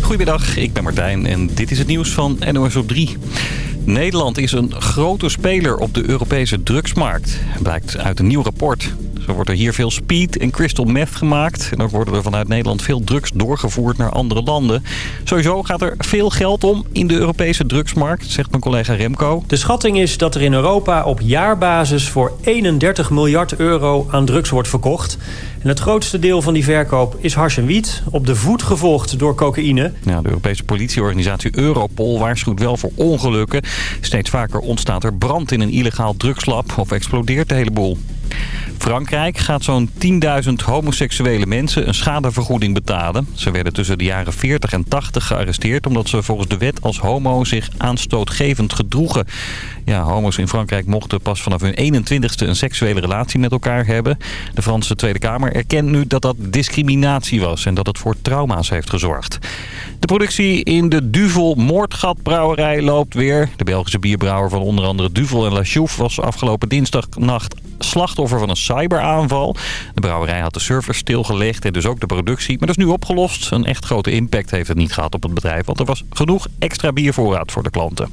Goedemiddag, ik ben Martijn en dit is het nieuws van NOS op 3. Nederland is een grote speler op de Europese drugsmarkt. Blijkt uit een nieuw rapport. Zo wordt er hier veel speed en crystal meth gemaakt. En ook worden er vanuit Nederland veel drugs doorgevoerd naar andere landen. Sowieso gaat er veel geld om in de Europese drugsmarkt, zegt mijn collega Remco. De schatting is dat er in Europa op jaarbasis voor 31 miljard euro aan drugs wordt verkocht. En het grootste deel van die verkoop is hars en wiet, op de voet gevolgd door cocaïne. Ja, de Europese politieorganisatie Europol waarschuwt wel voor ongelukken. Steeds vaker ontstaat er brand in een illegaal drugslab of explodeert de hele boel. Frankrijk gaat zo'n 10.000 homoseksuele mensen een schadevergoeding betalen. Ze werden tussen de jaren 40 en 80 gearresteerd... omdat ze volgens de wet als homo zich aanstootgevend gedroegen. Ja, homo's in Frankrijk mochten pas vanaf hun 21ste een seksuele relatie met elkaar hebben. De Franse Tweede Kamer erkent nu dat dat discriminatie was... en dat het voor trauma's heeft gezorgd. De productie in de Duvel Moordgatbrouwerij loopt weer. De Belgische bierbrouwer van onder andere Duvel en La Chouffe was afgelopen dinsdagnacht slachtoffer van een cyberaanval. De brouwerij had de servers stilgelegd en dus ook de productie. Maar dat is nu opgelost. Een echt grote impact heeft het niet gehad op het bedrijf. Want er was genoeg extra biervoorraad voor de klanten.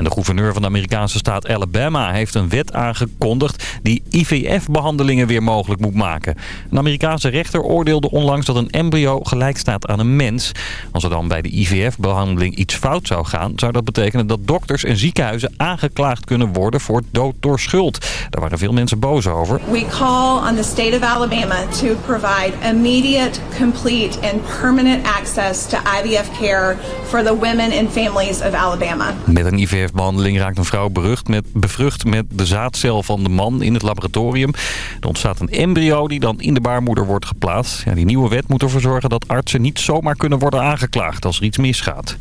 En de gouverneur van de Amerikaanse staat Alabama heeft een wet aangekondigd die IVF-behandelingen weer mogelijk moet maken. Een Amerikaanse rechter oordeelde onlangs dat een embryo gelijk staat aan een mens. Als er dan bij de IVF-behandeling iets fout zou gaan, zou dat betekenen dat dokters en ziekenhuizen aangeklaagd kunnen worden voor dood door schuld. Daar waren veel mensen boos over. We call on the state of Alabama to provide immediate, complete and permanent access to IVF care for the women and families of Alabama. Met een IVF-behandeling raakt een vrouw met, bevrucht met de zaadcel van de man in het laboratorium. Er ontstaat een embryo die dan in de baarmoeder wordt geplaatst. Ja, die nieuwe wet moet ervoor zorgen dat artsen niet zomaar kunnen worden aangeklaagd als er iets misgaat.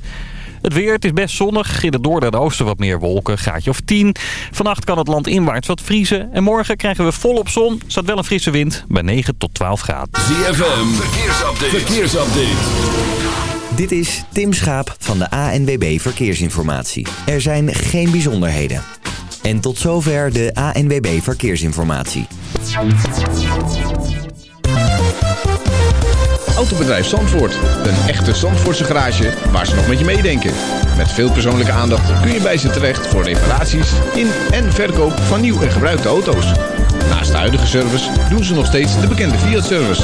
Het weer, het is best zonnig. In het noorden en oosten wat meer wolken, graadje of 10. Vannacht kan het land inwaarts wat vriezen. En morgen krijgen we volop zon. Staat wel een frisse wind bij 9 tot 12 graden. ZFM, verkeersupdate. verkeersupdate. Dit is Tim Schaap van de ANWB Verkeersinformatie. Er zijn geen bijzonderheden. En tot zover de ANWB Verkeersinformatie. Autobedrijf Zandvoort. Een echte Zandvoortse garage waar ze nog met je meedenken. Met veel persoonlijke aandacht kun je bij ze terecht voor reparaties in en verkoop van nieuw en gebruikte auto's. Naast de huidige service doen ze nog steeds de bekende Fiat-service.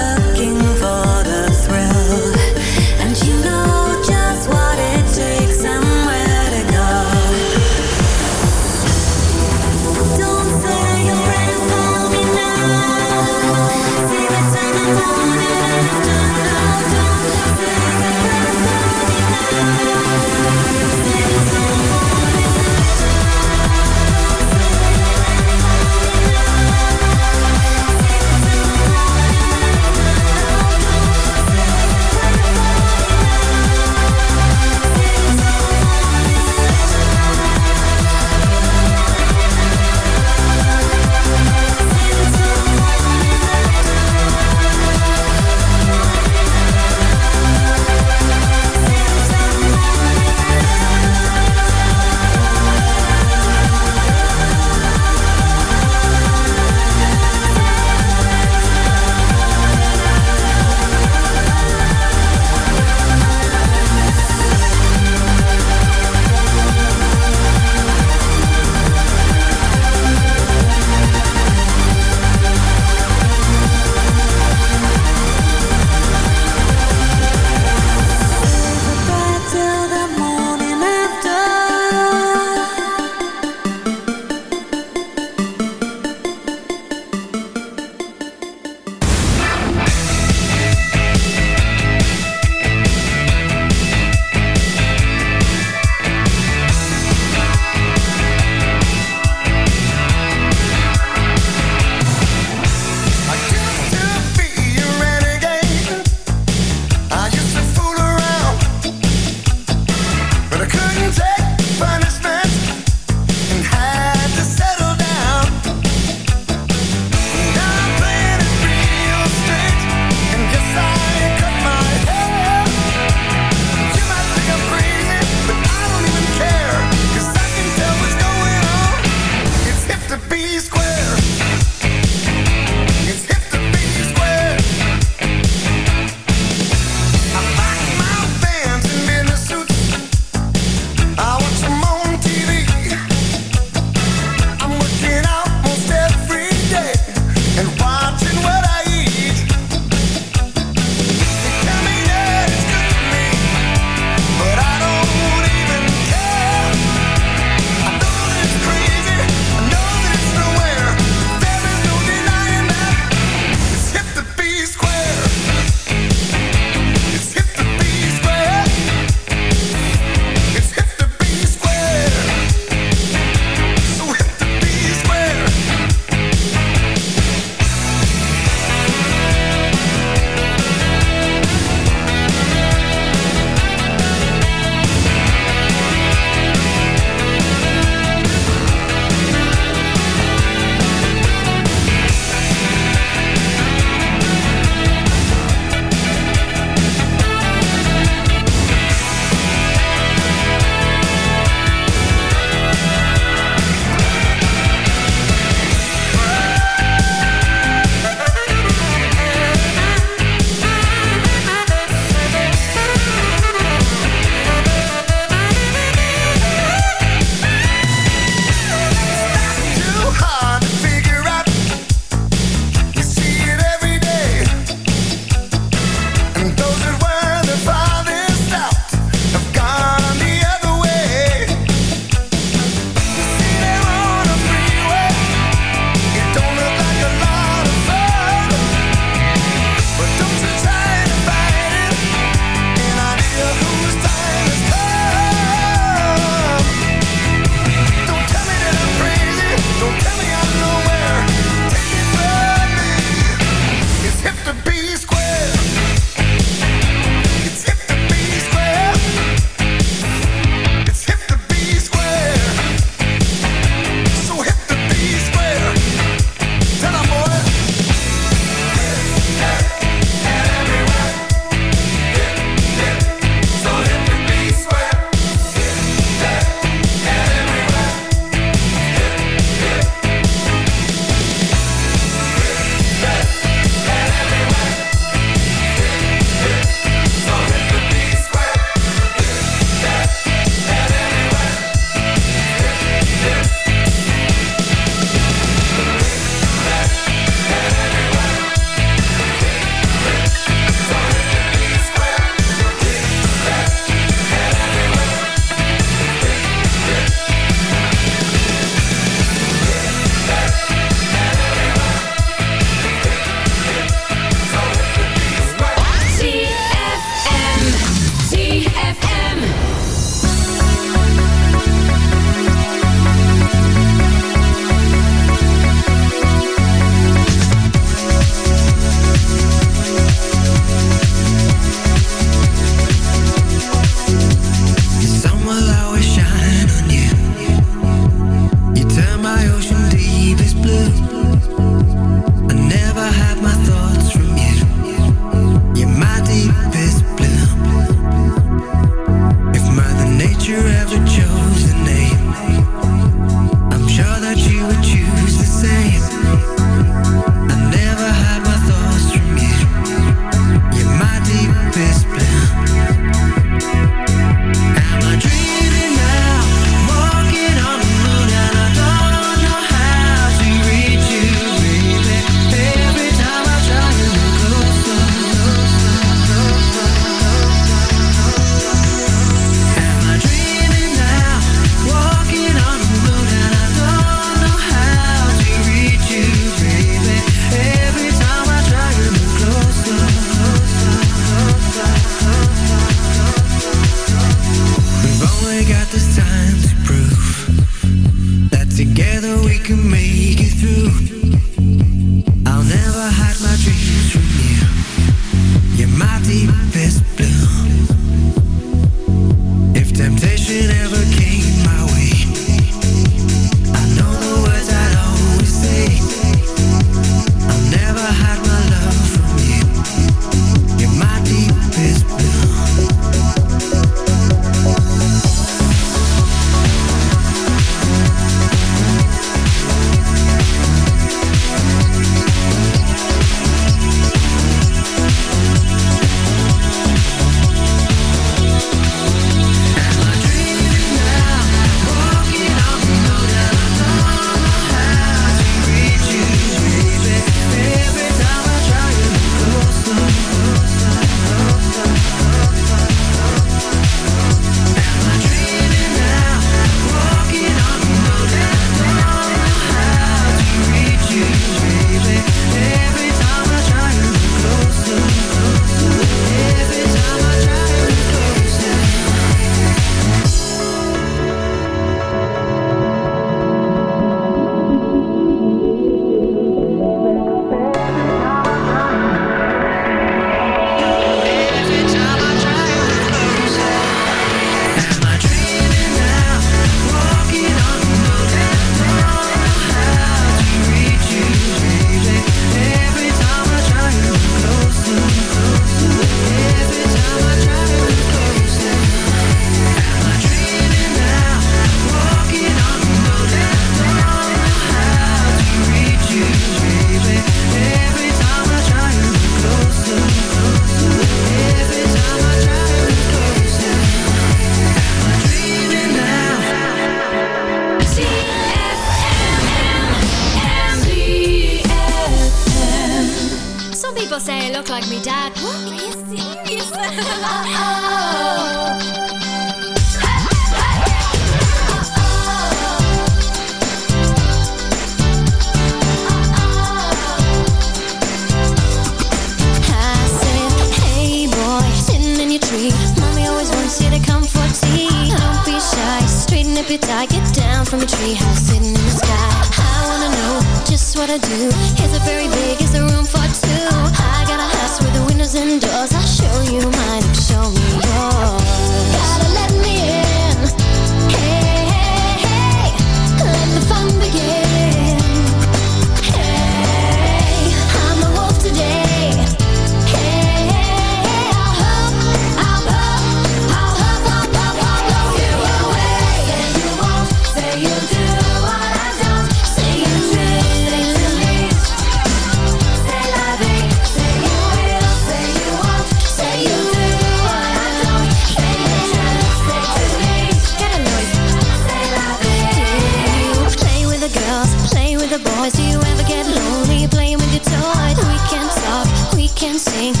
dancing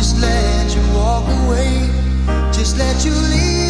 just let you walk away, just let you leave.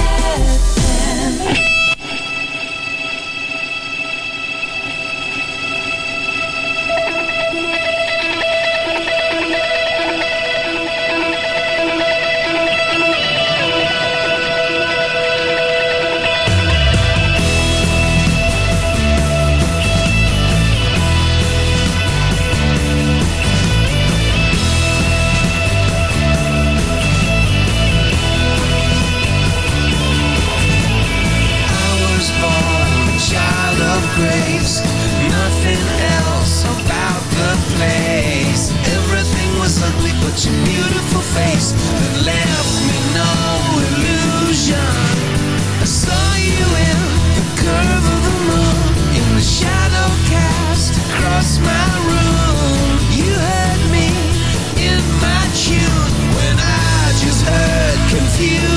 graves. Nothing else about the place. Everything was ugly but your beautiful face That left me no illusion. I saw you in the curve of the moon In the shadow cast across my room. You heard me in my tune When I just heard confusion.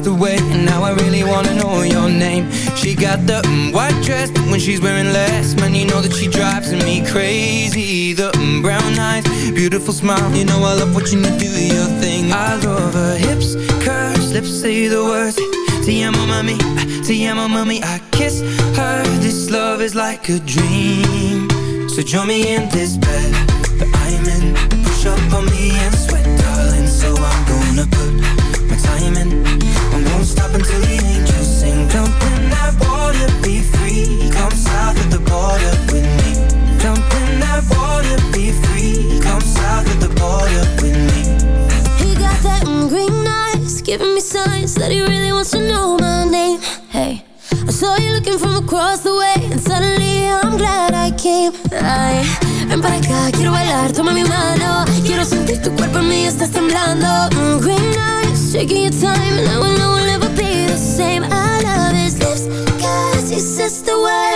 The way. And now I really wanna know your name. She got the mm, white dress But when she's wearing less Man, you know that she drives me crazy. The mm, brown eyes, beautiful smile You know I love watching you do your thing. I love her hips, curves, lips say the words. Te amo mami, te amo mami I kiss her, this love is like a dream. So join me in this bed tu cuerpo en mí, estás temblando mm, Green eyes, taking your time And I will know we'll never be the same. I love his lips, cause She says the words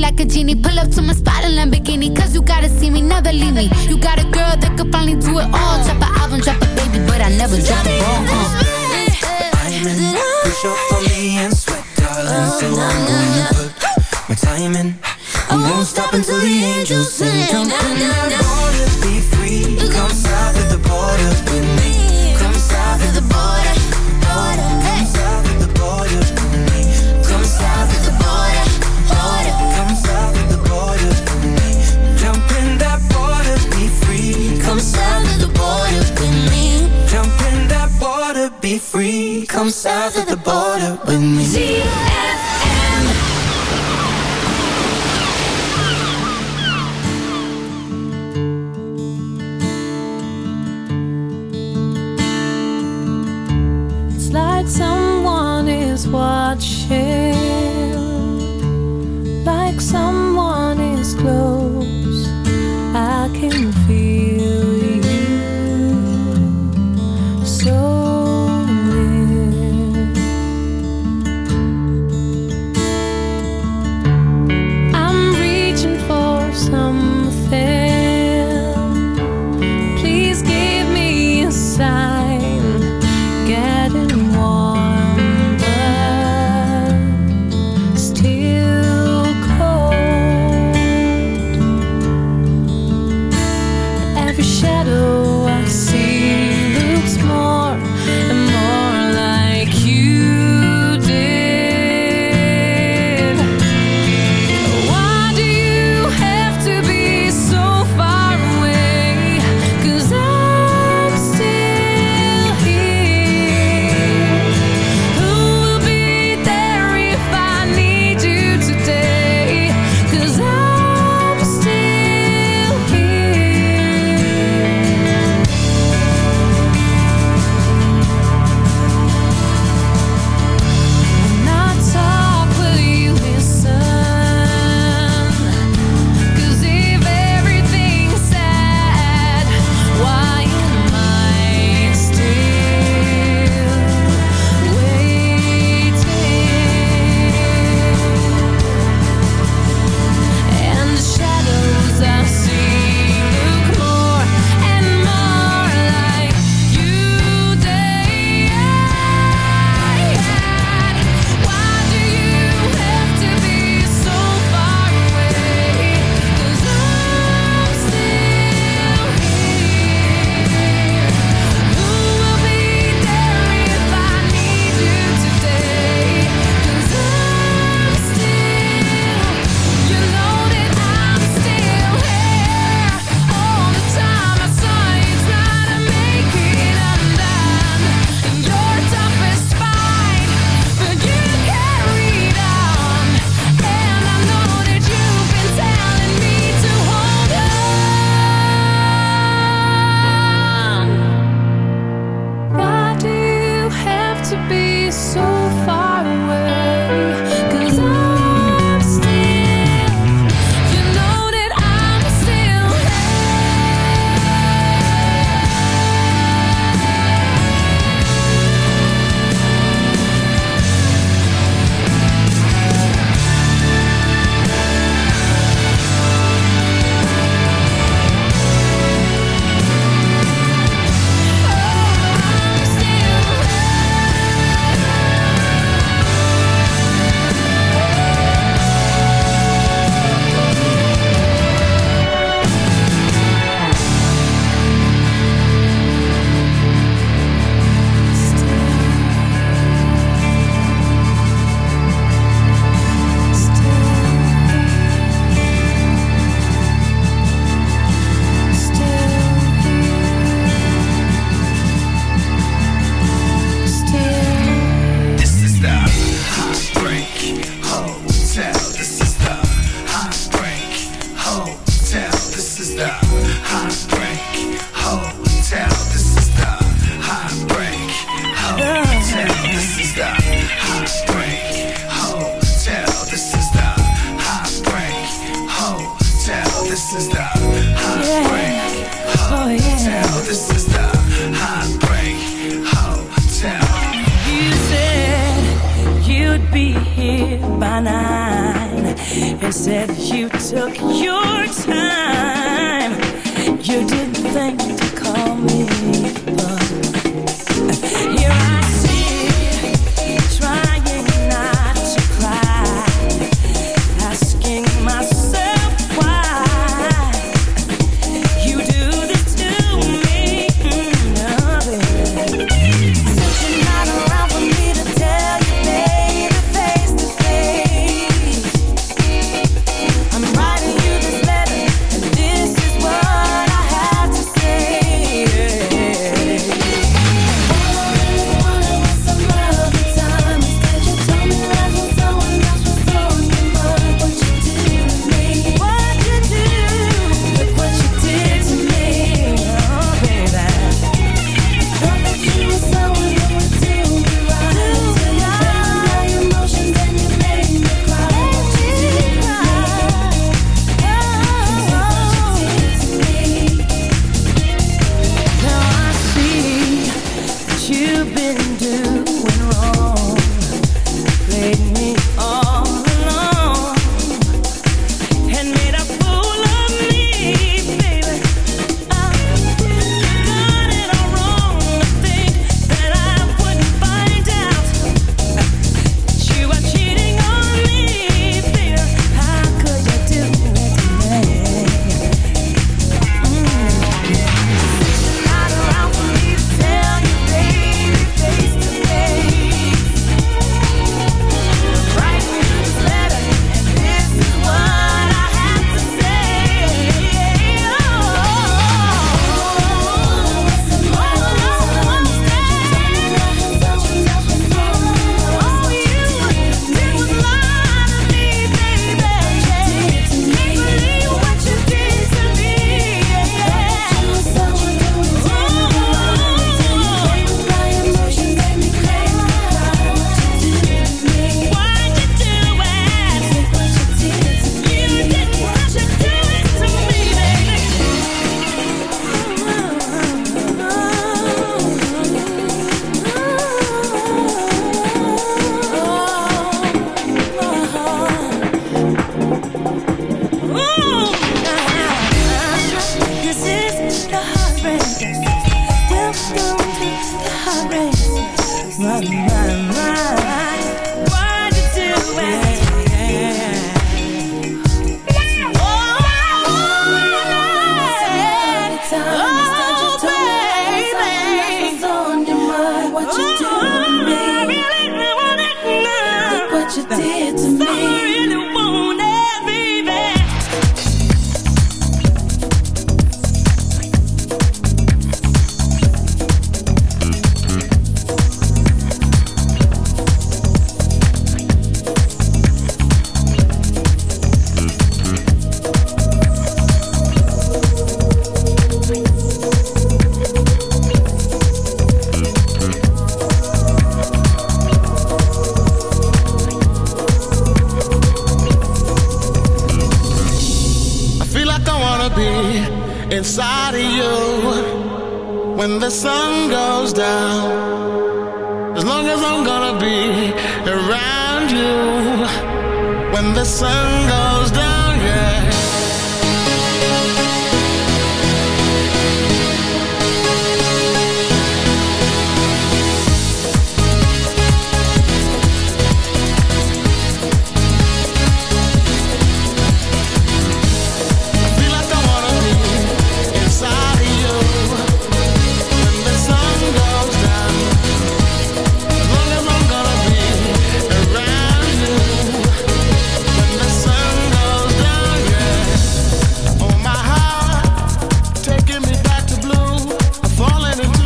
Like a genie. Pull up to my spot in Lamborghini, cause you gotta see me, never leave me. You got a girl that could finally do it all. Drop an album, drop a baby, but I never drop a ball. Uh. Diamond, push up on me and sweat, darling. So I'm gonna put my time in. I won't stop until the angels sing. Jump in that water, be free. Come south of the border with me. Come south of the border, border. Free. Come south of the border with me. It's like someone is watching,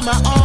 my own.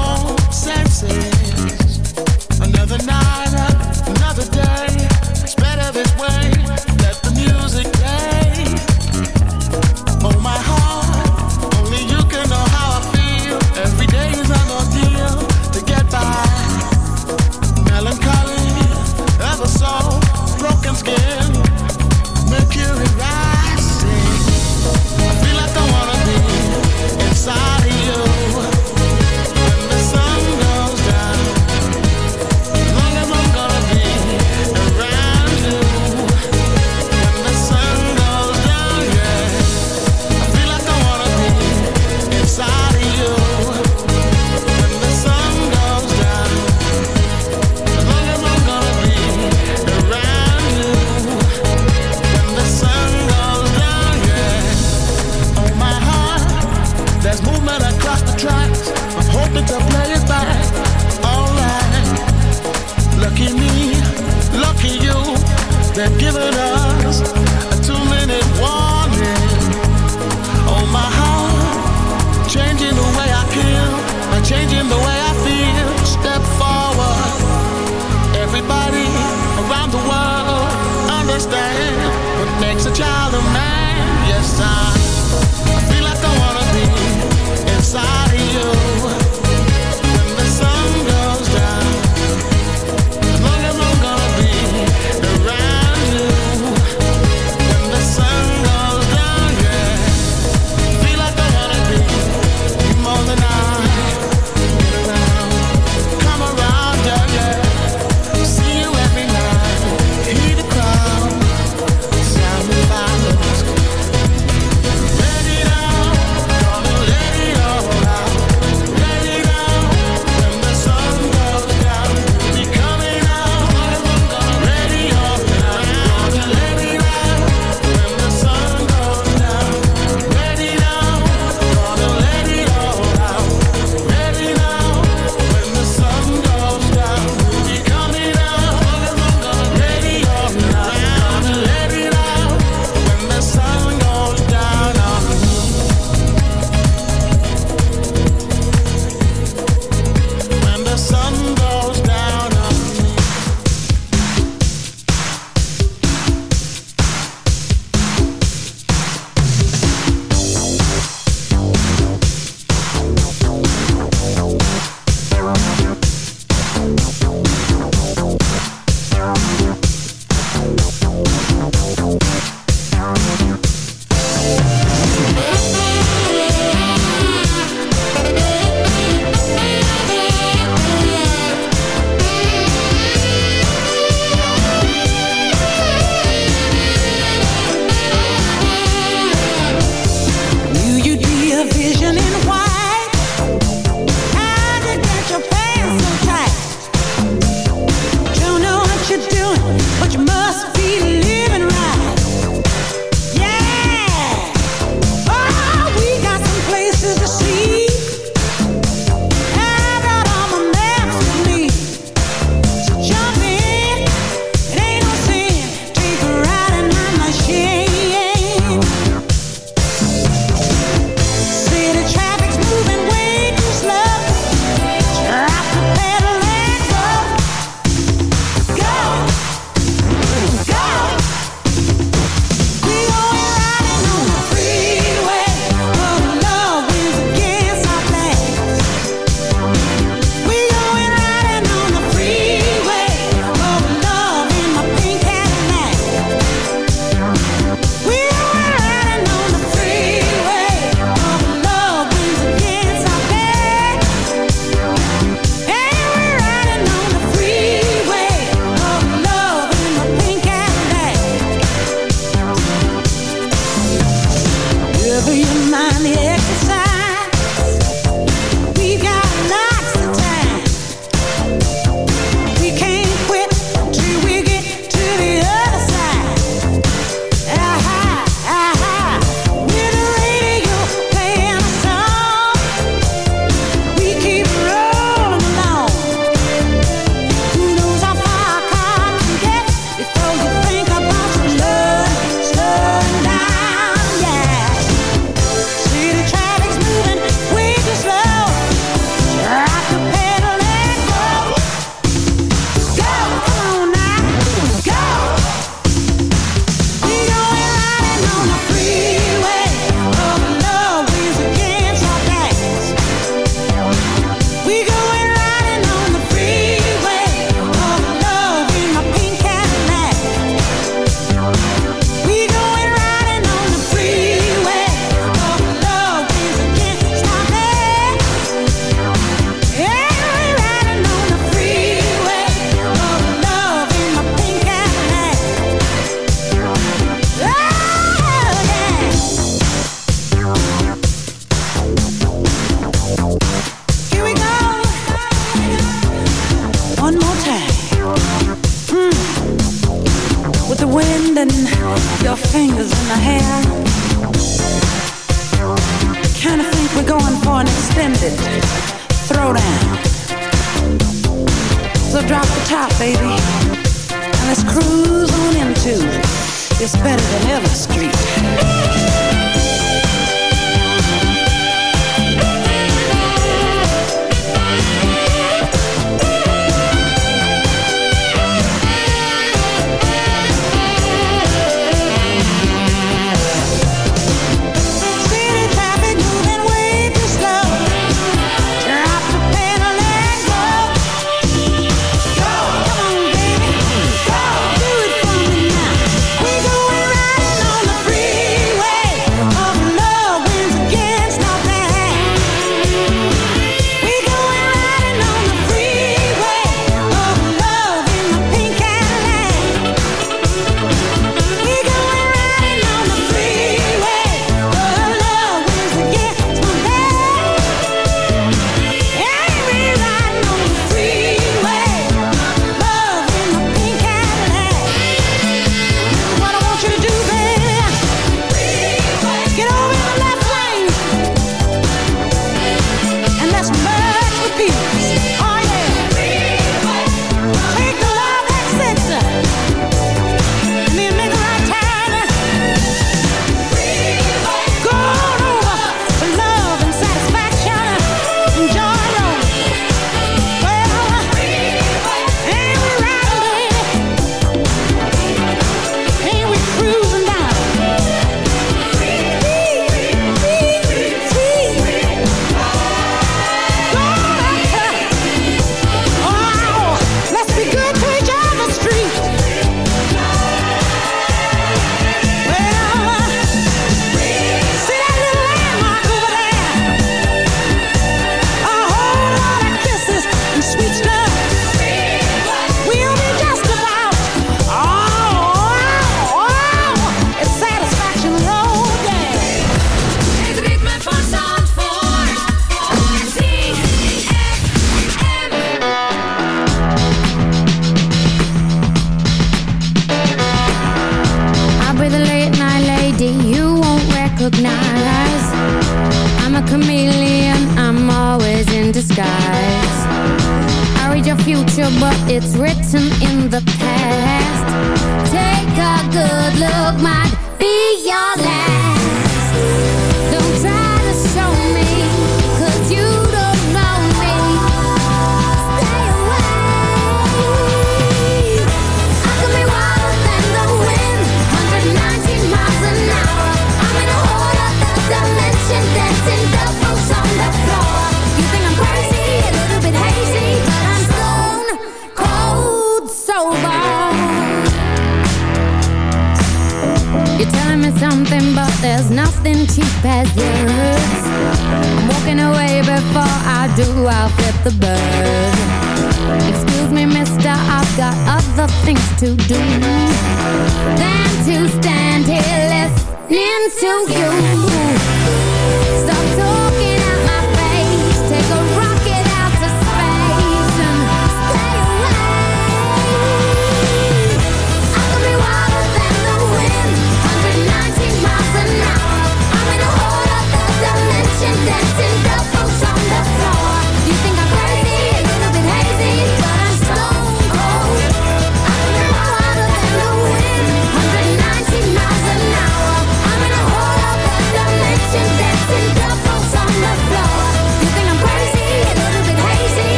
To you.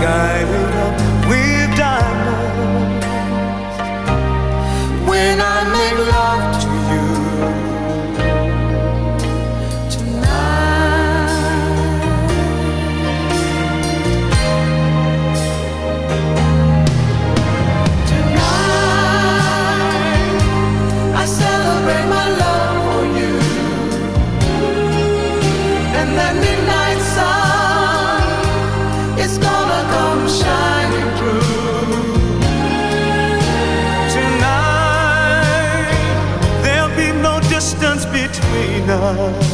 Sky love.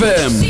ZFM.